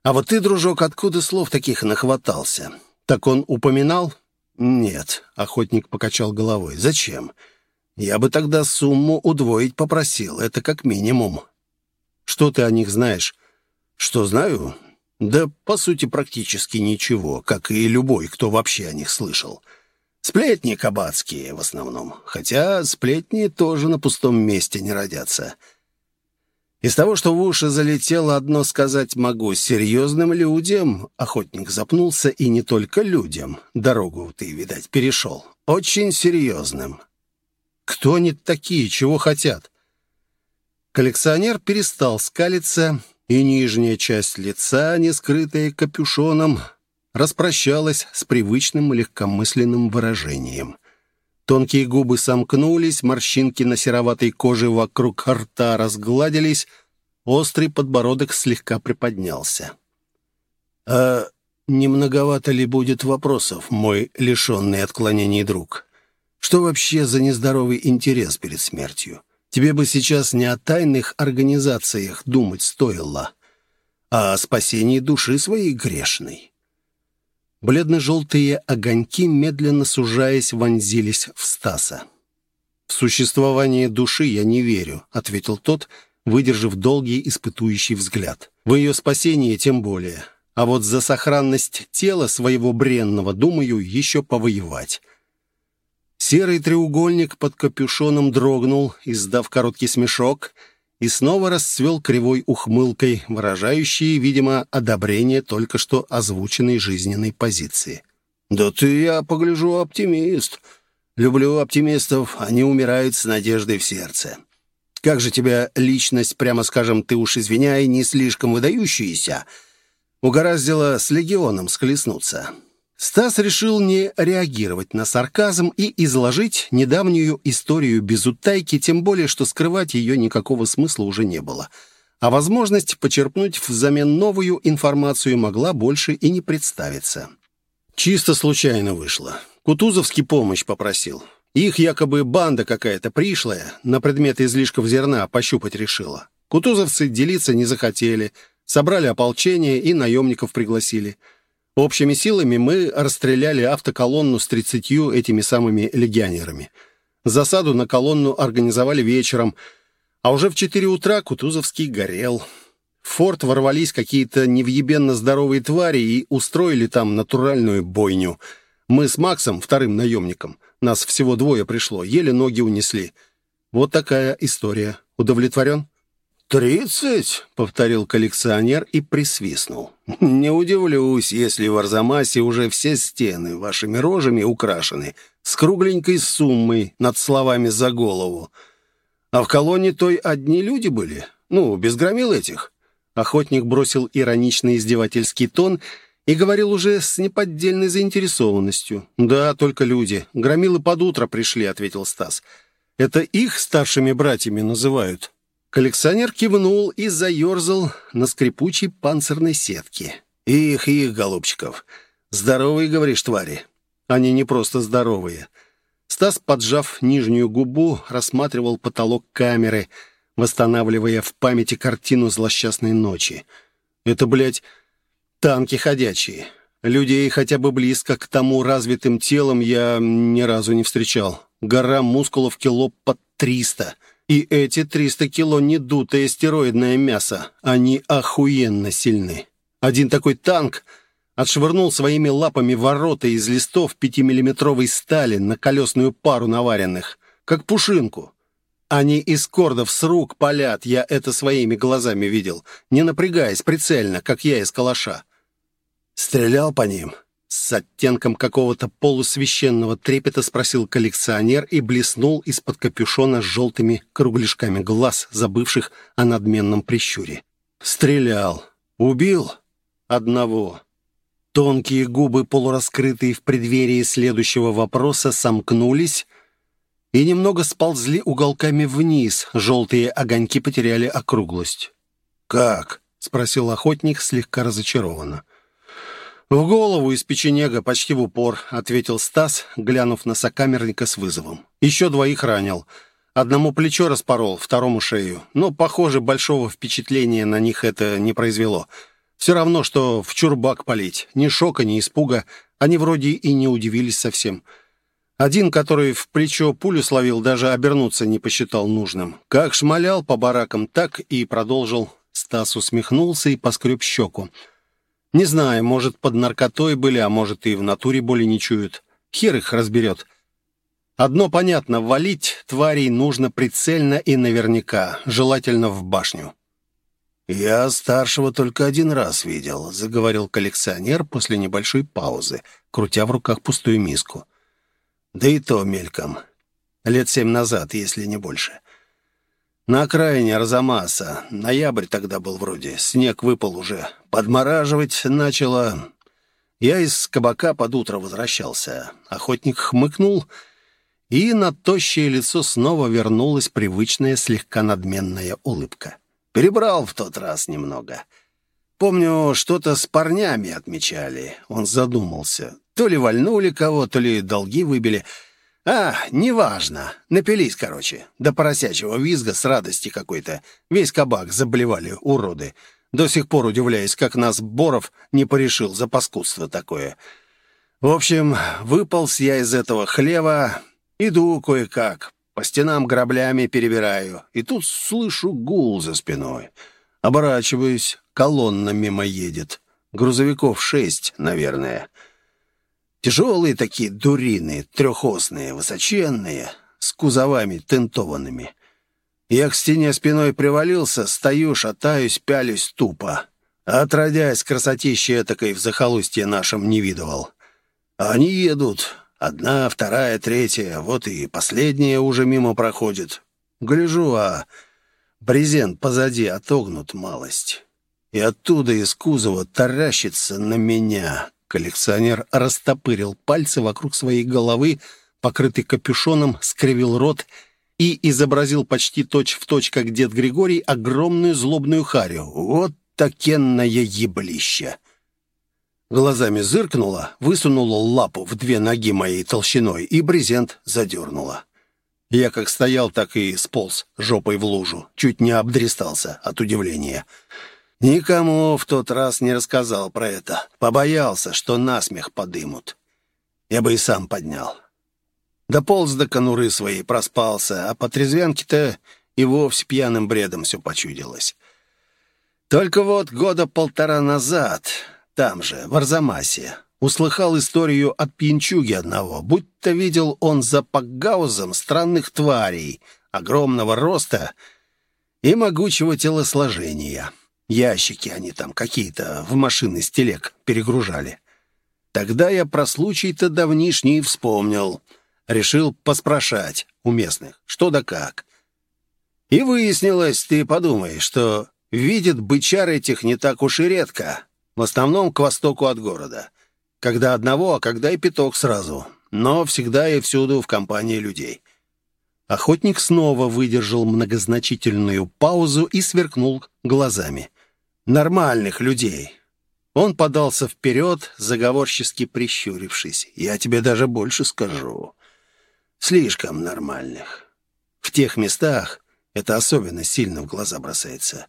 А вот ты, дружок, откуда слов таких нахватался? Так он упоминал?» «Нет», — охотник покачал головой. «Зачем? Я бы тогда сумму удвоить попросил, это как минимум». «Что ты о них знаешь?» «Что знаю? Да, по сути, практически ничего, как и любой, кто вообще о них слышал. Сплетни кабацкие в основном, хотя сплетни тоже на пустом месте не родятся. Из того, что в уши залетело, одно сказать могу. Серьезным людям, охотник запнулся, и не только людям. Дорогу ты, видать, перешел. Очень серьезным. Кто они такие, чего хотят? Коллекционер перестал скалиться и нижняя часть лица, не скрытая капюшоном, распрощалась с привычным легкомысленным выражением. Тонкие губы сомкнулись, морщинки на сероватой коже вокруг рта разгладились, острый подбородок слегка приподнялся. «А не многовато ли будет вопросов, мой лишенный отклонений друг? Что вообще за нездоровый интерес перед смертью? Тебе бы сейчас не о тайных организациях думать стоило, а о спасении души своей грешной». Бледно-желтые огоньки, медленно сужаясь, вонзились в Стаса. «В существование души я не верю», — ответил тот, выдержав долгий испытующий взгляд. «В ее спасение тем более. А вот за сохранность тела своего бренного, думаю, еще повоевать. Серый треугольник под капюшоном дрогнул, издав короткий смешок, и снова расцвел кривой ухмылкой, выражающей, видимо, одобрение только что озвученной жизненной позиции. «Да ты, я погляжу, оптимист. Люблю оптимистов, они умирают с надеждой в сердце. Как же тебя личность, прямо скажем, ты уж извиняй, не слишком выдающаяся, угораздило с легионом схлестнуться?» Стас решил не реагировать на сарказм и изложить недавнюю историю без утайки, тем более, что скрывать ее никакого смысла уже не было. А возможность почерпнуть взамен новую информацию могла больше и не представиться. Чисто случайно вышло. Кутузовский помощь попросил. Их якобы банда какая-то пришлая, на предмет излишков зерна пощупать решила. Кутузовцы делиться не захотели, собрали ополчение и наемников пригласили – Общими силами мы расстреляли автоколонну с тридцатью этими самыми легионерами. Засаду на колонну организовали вечером, а уже в четыре утра Кутузовский горел. В форт ворвались какие-то невъебенно здоровые твари и устроили там натуральную бойню. Мы с Максом, вторым наемником, нас всего двое пришло, еле ноги унесли. Вот такая история. Удовлетворен? «Тридцать?» — повторил коллекционер и присвистнул. «Не удивлюсь, если в Арзамасе уже все стены вашими рожами украшены с кругленькой суммой над словами за голову. А в колонне той одни люди были? Ну, без громил этих?» Охотник бросил ироничный издевательский тон и говорил уже с неподдельной заинтересованностью. «Да, только люди. Громилы под утро пришли», — ответил Стас. «Это их старшими братьями называют». Коллекционер кивнул и заерзал на скрипучей панцирной сетке. «Их, их, голубчиков! Здоровые, говоришь, твари!» «Они не просто здоровые». Стас, поджав нижнюю губу, рассматривал потолок камеры. восстанавливая в памяти картину злосчастной ночи. «Это, блядь, танки ходячие. Людей хотя бы близко к тому развитым телом я ни разу не встречал. Гора мускулов кило под триста. И эти триста кило не дутое стероидное мясо. Они охуенно сильны. Один такой танк отшвырнул своими лапами ворота из листов пятимиллиметровой стали на колесную пару наваренных, как пушинку. Они из кордов с рук палят, я это своими глазами видел, не напрягаясь прицельно, как я из калаша. Стрелял по ним. С оттенком какого-то полусвященного трепета спросил коллекционер и блеснул из-под капюшона с желтыми кругляшками глаз, забывших о надменном прищуре. «Стрелял. Убил? Одного. Тонкие губы, полураскрытые в преддверии следующего вопроса, сомкнулись и немного сползли уголками вниз. Желтые огоньки потеряли округлость. «Как?» — спросил охотник слегка разочарованно. «В голову из печенега, почти в упор», — ответил Стас, глянув на сокамерника с вызовом. «Еще двоих ранил. Одному плечо распорол, второму шею. Но, похоже, большого впечатления на них это не произвело. Все равно, что в чурбак полить. Ни шока, ни испуга. Они вроде и не удивились совсем. Один, который в плечо пулю словил, даже обернуться не посчитал нужным. Как шмалял по баракам, так и продолжил. Стас усмехнулся и поскреб щеку. Не знаю, может, под наркотой были, а может, и в натуре боли не чуют. Хер их разберет. Одно понятно, валить тварей нужно прицельно и наверняка, желательно в башню. «Я старшего только один раз видел», — заговорил коллекционер после небольшой паузы, крутя в руках пустую миску. «Да и то мельком. Лет семь назад, если не больше. На окраине Арзамаса. Ноябрь тогда был вроде. Снег выпал уже. Подмораживать начало. Я из кабака под утро возвращался. Охотник хмыкнул, и на тощее лицо снова вернулась привычная слегка надменная улыбка. Перебрал в тот раз немного. Помню, что-то с парнями отмечали. Он задумался. То ли вальнули кого, то ли долги выбили. А, неважно. Напились, короче. До поросячьего визга с радости какой-то. Весь кабак заблевали, уроды. До сих пор удивляюсь, как нас Боров не порешил за паскудство такое. В общем, выполз я из этого хлева, иду кое-как, по стенам граблями перебираю, и тут слышу гул за спиной. Оборачиваюсь, колонна мимо едет. Грузовиков шесть, наверное. Тяжелые такие дурины, трехосные, высоченные, с кузовами тентованными. Я к стене спиной привалился, стою, шатаюсь, пялюсь тупо. Отродясь, красотища этакой в захолустье нашем не видывал. Они едут, Одна, вторая, третья, вот и последняя уже мимо проходит. Гляжу, а брезент позади отогнут малость. И оттуда из кузова таращится на меня. Коллекционер растопырил пальцы вокруг своей головы, покрытый капюшоном, скривил рот и изобразил почти точь-в-точь, точь, как дед Григорий, огромную злобную харю. Вот такенное еблище! Глазами зыркнула, высунула лапу в две ноги моей толщиной и брезент задернула. Я как стоял, так и сполз жопой в лужу, чуть не обдристался от удивления. Никому в тот раз не рассказал про это. Побоялся, что насмех подымут. Я бы и сам поднял. Дополз до конуры своей, проспался, а по трезвянке-то и вовсе пьяным бредом все почудилось. Только вот года полтора назад там же, в Арзамасе. Услыхал историю от пьянчуги одного, будто видел он за Пакгаузом странных тварей, огромного роста и могучего телосложения. Ящики они там какие-то в машины с телег перегружали. Тогда я про случай-то давнишний вспомнил. Решил поспрашать у местных, что да как. И выяснилось, ты подумай, что видят бычар этих не так уж и редко. В основном к востоку от города. Когда одного, а когда и пяток сразу. Но всегда и всюду в компании людей. Охотник снова выдержал многозначительную паузу и сверкнул глазами. «Нормальных людей». Он подался вперед, заговорчески прищурившись. «Я тебе даже больше скажу. Слишком нормальных. В тех местах Это особенно сильно в глаза бросается.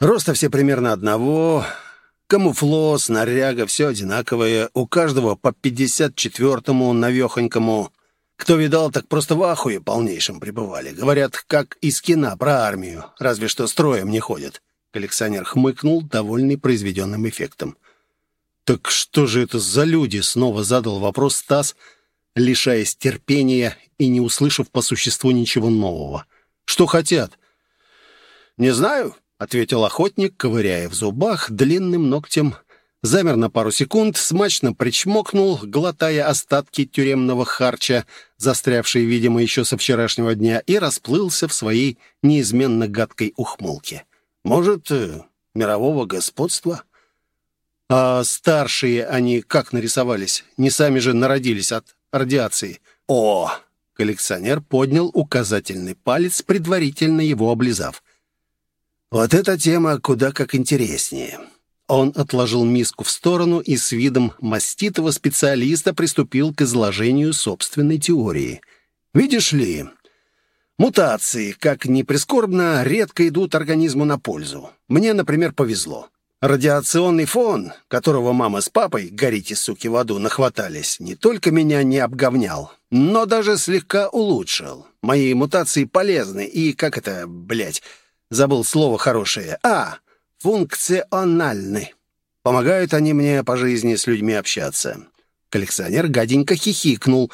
Роста все примерно одного, камуфло, снаряга, все одинаковое, у каждого по 54-му навехонькому. Кто видал, так просто в ахуе полнейшем пребывали. Говорят, как из кино про армию, разве что строем не ходят. Коллекционер хмыкнул, довольный произведенным эффектом. «Так что же это за люди?» — снова задал вопрос Стас, лишаясь терпения и не услышав по существу ничего нового. «Что хотят?» «Не знаю», — ответил охотник, ковыряя в зубах длинным ногтем — замер на пару секунд, смачно причмокнул, глотая остатки тюремного харча, застрявшие, видимо, еще со вчерашнего дня, и расплылся в своей неизменно гадкой ухмылке. «Может, э, мирового господства?» «А старшие они как нарисовались? Не сами же народились от радиации?» «О!» — коллекционер поднял указательный палец, предварительно его облизав. «Вот эта тема куда как интереснее». Он отложил миску в сторону и с видом маститого специалиста приступил к изложению собственной теории. «Видишь ли, мутации, как ни прискорбно, редко идут организму на пользу. Мне, например, повезло. Радиационный фон, которого мама с папой, горите, суки, в аду, нахватались, не только меня не обговнял, но даже слегка улучшил. Мои мутации полезны и, как это, блядь, забыл слово хорошее. А, функциональны. Помогают они мне по жизни с людьми общаться». Коллекционер гаденько хихикнул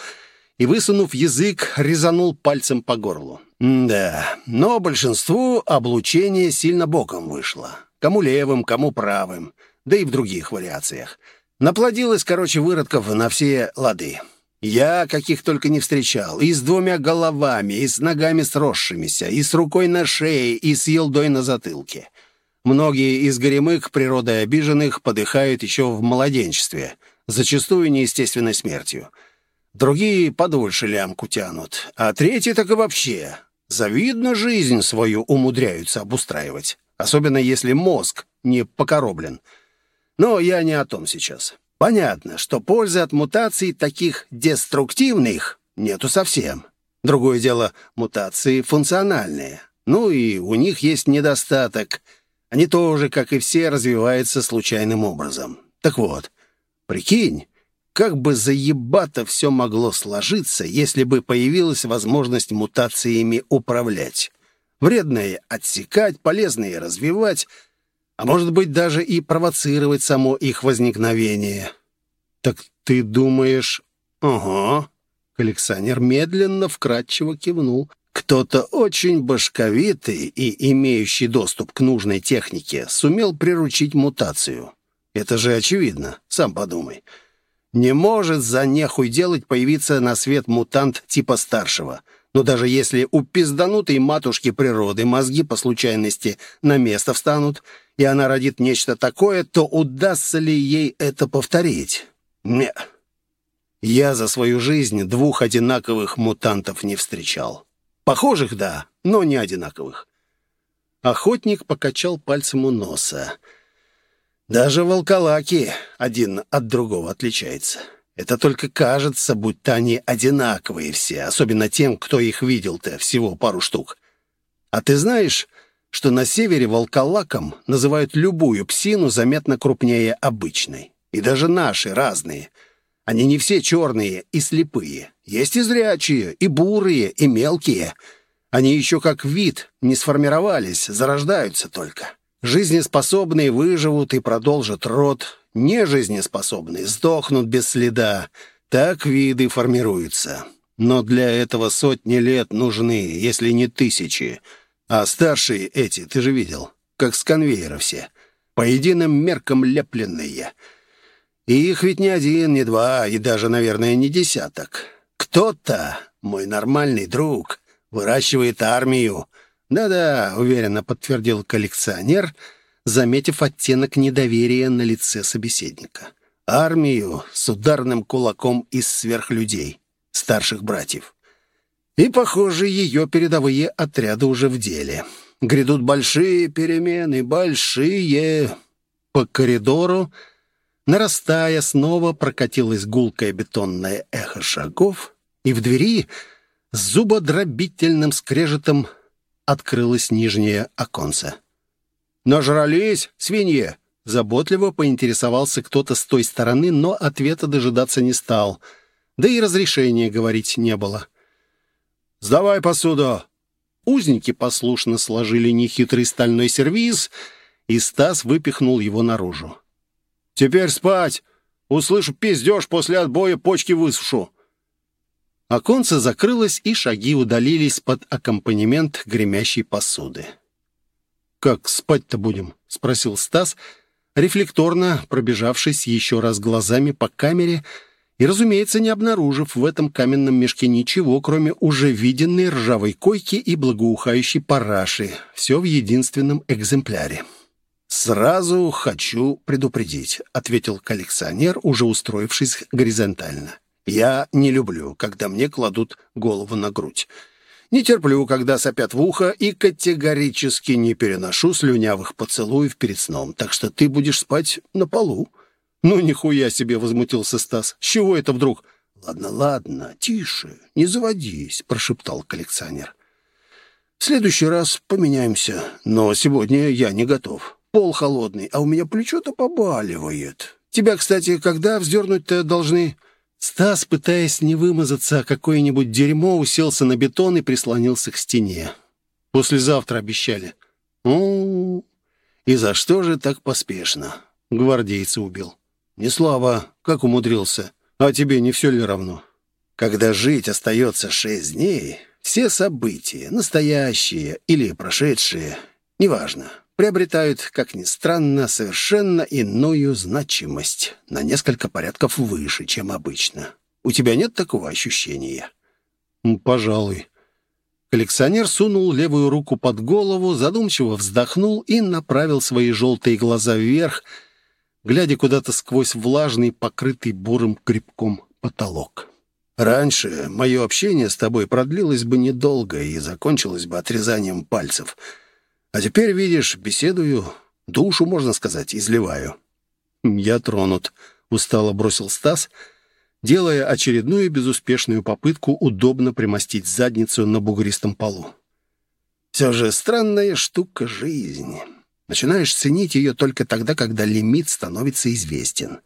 и, высунув язык, резанул пальцем по горлу. «Да, но большинству облучение сильно боком вышло. Кому левым, кому правым, да и в других вариациях. Наплодилось, короче, выродков на все лады. Я каких только не встречал. И с двумя головами, и с ногами сросшимися, и с рукой на шее, и с елдой на затылке. Многие из горемык, природой обиженных, подыхают еще в младенчестве, зачастую неестественной смертью. Другие подольше лямку тянут, а третьи так и вообще. Завидно жизнь свою умудряются обустраивать, особенно если мозг не покороблен. Но я не о том сейчас. Понятно, что пользы от мутаций таких деструктивных нету совсем. Другое дело, мутации функциональные. Ну и у них есть недостаток — они тоже, как и все, развиваются случайным образом. Так вот, прикинь, как бы заебато все могло сложиться, если бы появилась возможность мутациями управлять. Вредное отсекать, полезное развивать, а может быть даже и провоцировать само их возникновение. «Так ты думаешь...» «Ага». Коллекционер медленно, вкратчиво кивнул. Кто-то очень башковитый и имеющий доступ к нужной технике сумел приручить мутацию. Это же очевидно, сам подумай. Не может за нехуй делать появиться на свет мутант типа старшего. Но даже если у пизданутой матушки природы мозги по случайности на место встанут, и она родит нечто такое, то удастся ли ей это повторить? Не. Я за свою жизнь двух одинаковых мутантов не встречал. Похожих, да, но не одинаковых. Охотник покачал пальцем у носа. Даже волколаки один от другого отличается. Это только кажется, будто они одинаковые все, особенно тем, кто их видел-то, всего пару штук. А ты знаешь, что на севере волколаком называют любую псину заметно крупнее обычной? И даже наши разные — они не все черные и слепые. Есть и зрячие, и бурые, и мелкие. Они еще как вид не сформировались, зарождаются только. Жизнеспособные выживут и продолжат род. Нежизнеспособные сдохнут без следа. Так виды формируются. Но для этого сотни лет нужны, если не тысячи. А старшие эти, ты же видел, как с конвейера все. По единым меркам лепленные — и их ведь не один, не два, и даже, наверное, не десяток. Кто-то, мой нормальный друг, выращивает армию. Да-да, уверенно подтвердил коллекционер, заметив оттенок недоверия на лице собеседника. Армию с ударным кулаком из сверхлюдей, старших братьев. И, похоже, ее передовые отряды уже в деле. Грядут большие перемены, большие. По коридору Нарастая, снова прокатилось гулкое бетонное эхо шагов, и в двери с зубодробительным скрежетом открылось нижнее оконце. «Нажрались, свиньи!» Заботливо поинтересовался кто-то с той стороны, но ответа дожидаться не стал. Да и разрешения говорить не было. «Сдавай посуду!» Узники послушно сложили нехитрый стальной сервиз, и Стас выпихнул его наружу. «Теперь спать! Услышу пиздеж, после отбоя почки высушу!» Оконце закрылось, и шаги удалились под аккомпанемент гремящей посуды. «Как спать-то будем?» — спросил Стас, рефлекторно пробежавшись еще раз глазами по камере и, разумеется, не обнаружив в этом каменном мешке ничего, кроме уже виденной ржавой койки и благоухающей параши. Все в единственном экземпляре. «Сразу хочу предупредить», — ответил коллекционер, уже устроившись горизонтально. «Я не люблю, когда мне кладут голову на грудь. Не терплю, когда сопят в ухо, и категорически не переношу слюнявых поцелуев перед сном, так что ты будешь спать на полу». «Ну, нихуя себе!» — возмутился Стас. «С чего это вдруг?» «Ладно, ладно, тише, не заводись», — прошептал коллекционер. «В следующий раз поменяемся, но сегодня я не готов. Пол холодный, а у меня плечо-то побаливает. Тебя, кстати, когда вздернуть-то должны?» Стас, пытаясь не вымазаться, какое-нибудь дерьмо, уселся на бетон и прислонился к стене. «Послезавтра обещали». «Ну, и за что же так поспешно?» Гвардейца убил. «Не слабо, как умудрился. А тебе не все ли равно?» «Когда жить остается шесть дней, все события, настоящие или прошедшие, неважно, приобретают, как ни странно, совершенно иную значимость, на несколько порядков выше, чем обычно. У тебя нет такого ощущения? Пожалуй. Коллекционер сунул левую руку под голову, задумчиво вздохнул и направил свои желтые глаза вверх, глядя куда-то сквозь влажный, покрытый бурым грибком потолок. «Раньше мое общение с тобой продлилось бы недолго и закончилось бы отрезанием пальцев». А теперь, видишь, беседую, душу, можно сказать, изливаю». «Я тронут», — устало бросил Стас, делая очередную безуспешную попытку удобно примостить задницу на бугристом полу. «Все же странная штука жизнь. Начинаешь ценить ее только тогда, когда лимит становится известен.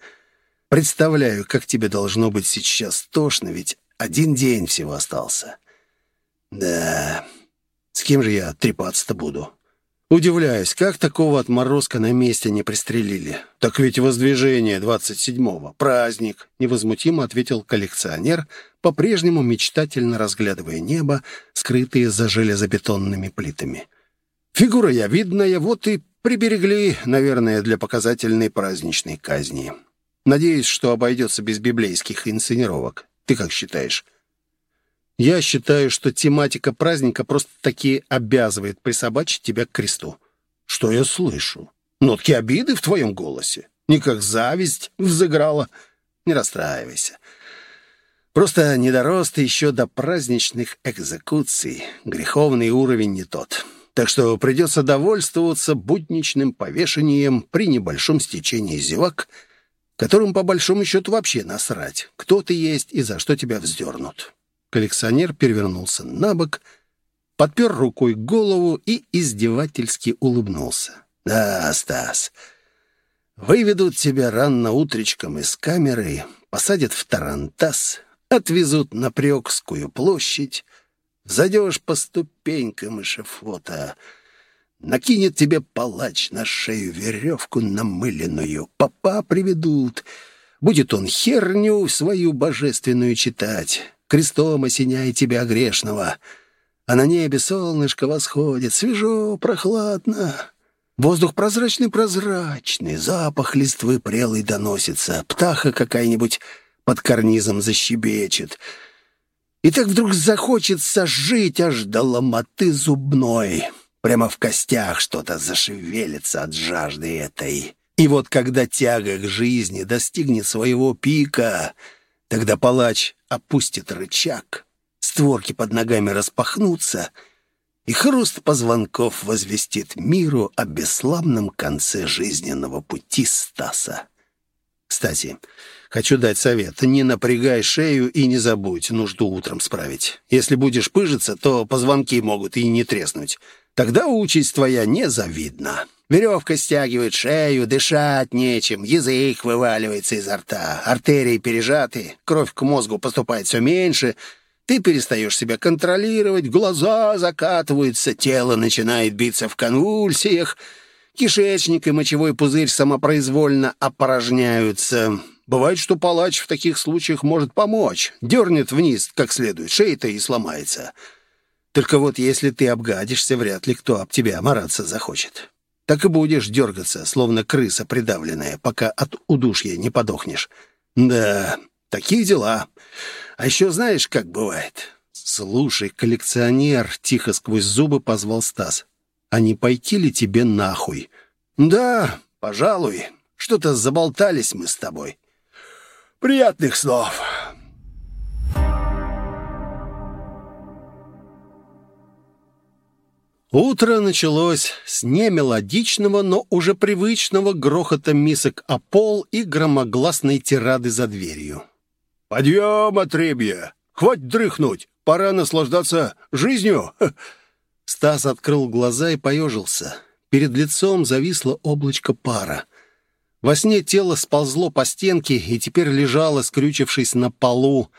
Представляю, как тебе должно быть сейчас тошно, ведь один день всего остался. Да, с кем же я трепаться-то буду?» Удивляюсь, как такого отморозка на месте не пристрелили? Так ведь воздвижение 27-го, праздник, невозмутимо ответил коллекционер, по-прежнему мечтательно разглядывая небо, скрытые за железобетонными плитами. Фигура я видная, вот и приберегли, наверное, для показательной праздничной казни. Надеюсь, что обойдется без библейских инсценировок. Ты как считаешь? Я считаю, что тематика праздника просто-таки обязывает присобачить тебя к кресту. Что я слышу? Нотки обиды в твоем голосе? Не как зависть взыграла? Не расстраивайся. Просто не дорос ты еще до праздничных экзекуций. Греховный уровень не тот. Так что придется довольствоваться будничным повешением при небольшом стечении зевак, которым по большому счету вообще насрать, кто ты есть и за что тебя вздернут. Коллекционер перевернулся на бок, подпер рукой голову и издевательски улыбнулся. «Да, Стас, выведут тебя рано утречком из камеры, посадят в Тарантас, отвезут на Прёкскую площадь, зайдешь по ступенькам эшафота, накинет тебе палач на шею веревку намыленную, папа приведут, будет он херню свою божественную читать» крестом осеняй тебя грешного. А на небе солнышко восходит, свежо, прохладно. Воздух прозрачный-прозрачный, запах листвы прелый доносится, птаха какая-нибудь под карнизом защебечет. И так вдруг захочется жить аж до ломоты зубной. Прямо в костях что-то зашевелится от жажды этой. И вот когда тяга к жизни достигнет своего пика, тогда палач опустит рычаг, створки под ногами распахнутся, и хруст позвонков возвестит миру о бесславном конце жизненного пути Стаса. Кстати, хочу дать совет. Не напрягай шею и не забудь нужду утром справить. Если будешь пыжиться, то позвонки могут и не треснуть. Тогда участь твоя незавидна. Веревка стягивает шею, дышать нечем, язык вываливается изо рта, артерии пережаты, кровь к мозгу поступает все меньше, ты перестаешь себя контролировать, глаза закатываются, тело начинает биться в конвульсиях, кишечник и мочевой пузырь самопроизвольно опорожняются. Бывает, что палач в таких случаях может помочь, дернет вниз как следует, шея-то и сломается. Только вот если ты обгадишься, вряд ли кто об тебя мараться захочет так и будешь дергаться, словно крыса придавленная, пока от удушья не подохнешь. Да, такие дела. А еще знаешь, как бывает? Слушай, коллекционер, тихо сквозь зубы позвал Стас. А не пойти ли тебе нахуй? Да, пожалуй. Что-то заболтались мы с тобой. Приятных снов. Утро началось с немелодичного, но уже привычного грохота мисок о пол и громогласной тирады за дверью. «Подъем, отребье! Хватит дрыхнуть! Пора наслаждаться жизнью!» Стас открыл глаза и поежился. Перед лицом зависло облачко пара. Во сне тело сползло по стенке и теперь лежало, скрючившись на полу,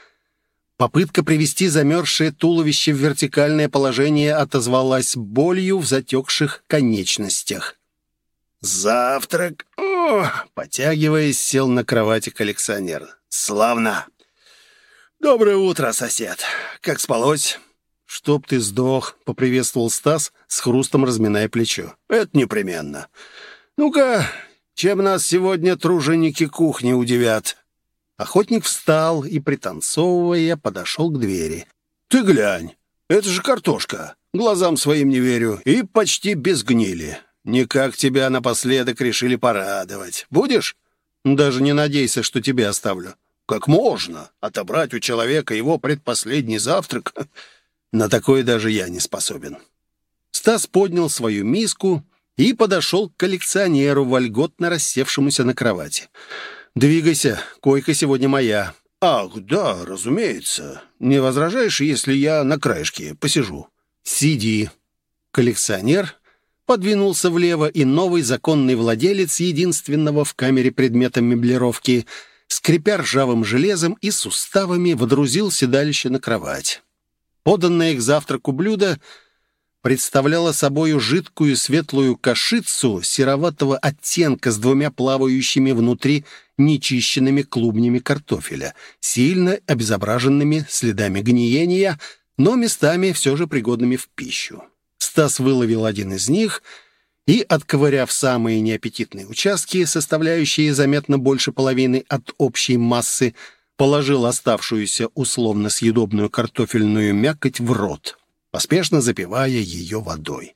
Попытка привести замерзшее туловище в вертикальное положение отозвалась болью в затекших конечностях. «Завтрак!» О! Потягиваясь, сел на кровати коллекционер. «Славно!» «Доброе утро, сосед! Как спалось?» «Чтоб ты сдох!» — поприветствовал Стас, с хрустом разминая плечо. «Это непременно. Ну-ка, чем нас сегодня труженики кухни удивят?» Охотник встал и, пританцовывая, подошел к двери. «Ты глянь, это же картошка. Глазам своим не верю. И почти без гнили. Никак тебя напоследок решили порадовать. Будешь? Даже не надейся, что тебе оставлю. Как можно отобрать у человека его предпоследний завтрак? На такое даже я не способен». Стас поднял свою миску и подошел к коллекционеру, вольготно рассевшемуся на кровати. «Двигайся, койка сегодня моя». «Ах, да, разумеется. Не возражаешь, если я на краешке посижу?» «Сиди». Коллекционер подвинулся влево, и новый законный владелец единственного в камере предмета меблировки, скрипя ржавым железом и суставами, водрузил седалище на кровать. Поданное к завтраку блюдо представляла собою жидкую светлую кашицу сероватого оттенка с двумя плавающими внутри нечищенными клубнями картофеля, сильно обезображенными следами гниения, но местами все же пригодными в пищу. Стас выловил один из них и, отковыряв самые неаппетитные участки, составляющие заметно больше половины от общей массы, положил оставшуюся условно съедобную картофельную мякоть в рот, поспешно запивая ее водой.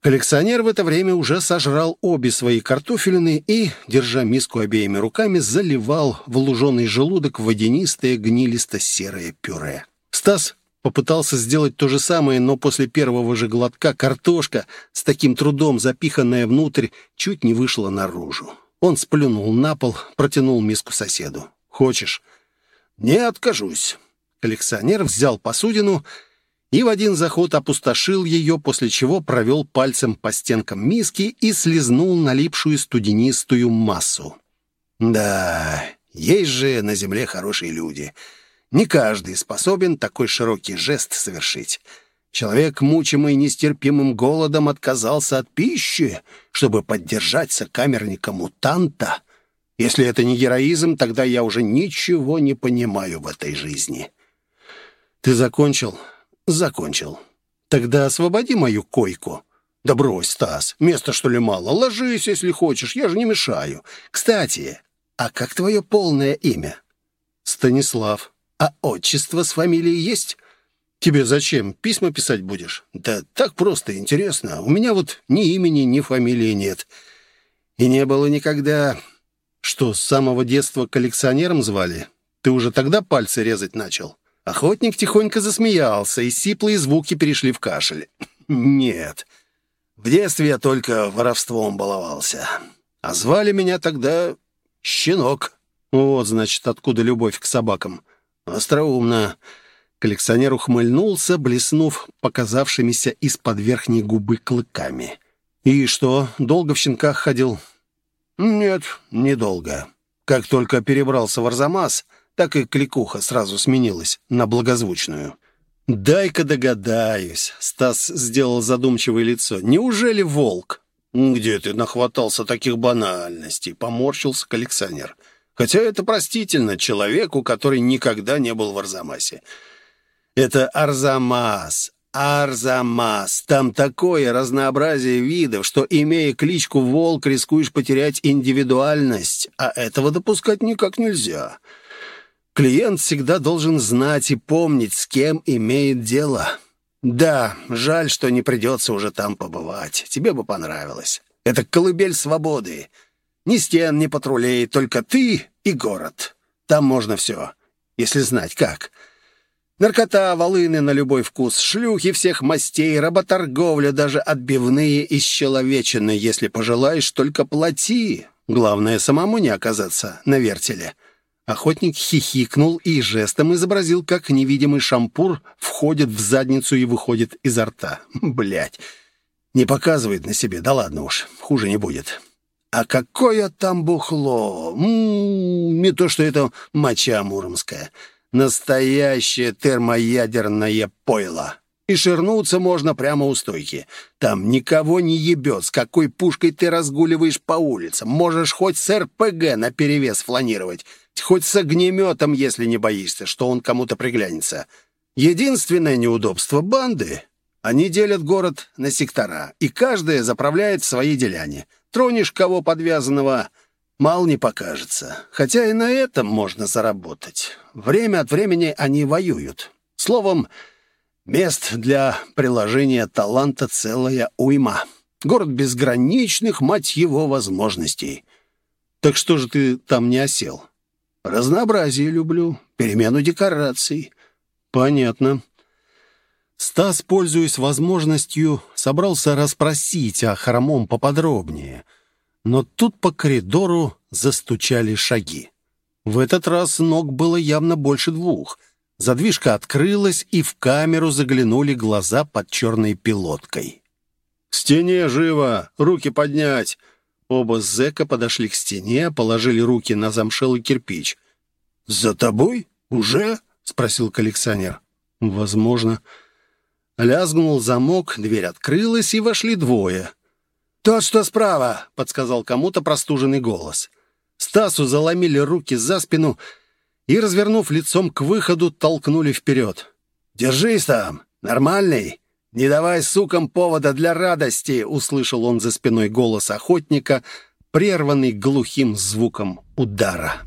Коллекционер в это время уже сожрал обе свои картофелины и, держа миску обеими руками, заливал в луженый желудок водянистое гнилисто-серое пюре. Стас попытался сделать то же самое, но после первого же глотка картошка, с таким трудом запиханная внутрь, чуть не вышла наружу. Он сплюнул на пол, протянул миску соседу. «Хочешь?» «Не откажусь». Коллекционер взял посудину и в один заход опустошил ее, после чего провел пальцем по стенкам миски и слезнул налипшую студенистую массу. Да, есть же на земле хорошие люди. Не каждый способен такой широкий жест совершить. Человек, мучимый нестерпимым голодом, отказался от пищи, чтобы поддержать сокамерника-мутанта. Если это не героизм, тогда я уже ничего не понимаю в этой жизни. «Ты закончил?» Закончил. Тогда освободи мою койку. Да брось, Стас, места что ли мало? Ложись, если хочешь, я же не мешаю. Кстати, а как твое полное имя? Станислав. А отчество с фамилией есть? Тебе зачем? Письма писать будешь? Да так просто, интересно. У меня вот ни имени, ни фамилии нет. И не было никогда... Что, с самого детства коллекционером звали? Ты уже тогда пальцы резать начал? Охотник тихонько засмеялся, и сиплые звуки перешли в кашель. «Нет, в детстве я только воровством баловался. А звали меня тогда щенок. Вот, значит, откуда любовь к собакам. Остроумно. Коллекционер ухмыльнулся, блеснув показавшимися из-под верхней губы клыками. «И что, долго в щенках ходил?» «Нет, недолго. Как только перебрался в Арзамас, так и кликуха сразу сменилась на благозвучную». «Дай-ка догадаюсь», — Стас сделал задумчивое лицо. «Неужели волк?» «Где ты нахватался таких банальностей?» — поморщился коллекционер. «Хотя это простительно человеку, который никогда не был в Арзамасе. Это Арзамас, Арзамас. Там такое разнообразие видов, что, имея кличку «Волк», рискуешь потерять индивидуальность, а этого допускать никак нельзя. Клиент всегда должен знать и помнить, с кем имеет дело. Да, жаль, что не придется уже там побывать. Тебе бы понравилось. Это колыбель свободы. Ни стен, ни патрулей, только ты и город. Там можно все, если знать как». Наркота, волыны на любой вкус, шлюхи всех мастей, работорговля, даже отбивные из человечины. Если пожелаешь, только плати. Главное, самому не оказаться на вертеле». Охотник хихикнул и жестом изобразил, как невидимый шампур входит в задницу и выходит изо рта. Блять, не показывает на себе, да ладно уж, хуже не будет. А какое там бухло! М -м -м, не то, что это моча муромская. Настоящее термоядерное пойло. И ширнуться можно прямо у стойки. Там никого не ебет, с какой пушкой ты разгуливаешь по улицам. Можешь хоть с РПГ наперевес фланировать, хоть с огнеметом, если не боишься, что он кому-то приглянется. Единственное неудобство банды — они делят город на сектора, и каждая заправляет свои деляне. Тронешь кого подвязанного — мало не покажется. Хотя и на этом можно заработать. Время от времени они воюют. Словом, мест для приложения таланта целая уйма. Город безграничных, мать его, возможностей. Так что же ты там не осел? Разнообразие люблю, перемену декораций. Понятно. Стас, пользуясь возможностью, собрался расспросить о хромом поподробнее — но тут по коридору застучали шаги. В этот раз ног было явно больше двух. Задвижка открылась, и в камеру заглянули глаза под черной пилоткой. «К стене живо! Руки поднять!» Оба зэка подошли к стене, положили руки на замшелый кирпич. «За тобой? Уже?» — спросил коллекционер. «Возможно». Лязгнул замок, дверь открылась, и вошли двое. «Тот, что справа!» — подсказал кому-то простуженный голос. Стасу заломили руки за спину и, развернув лицом к выходу, толкнули вперед. «Держись там! Нормальный! Не давай сукам повода для радости!» — услышал он за спиной голос охотника, прерванный глухим звуком удара.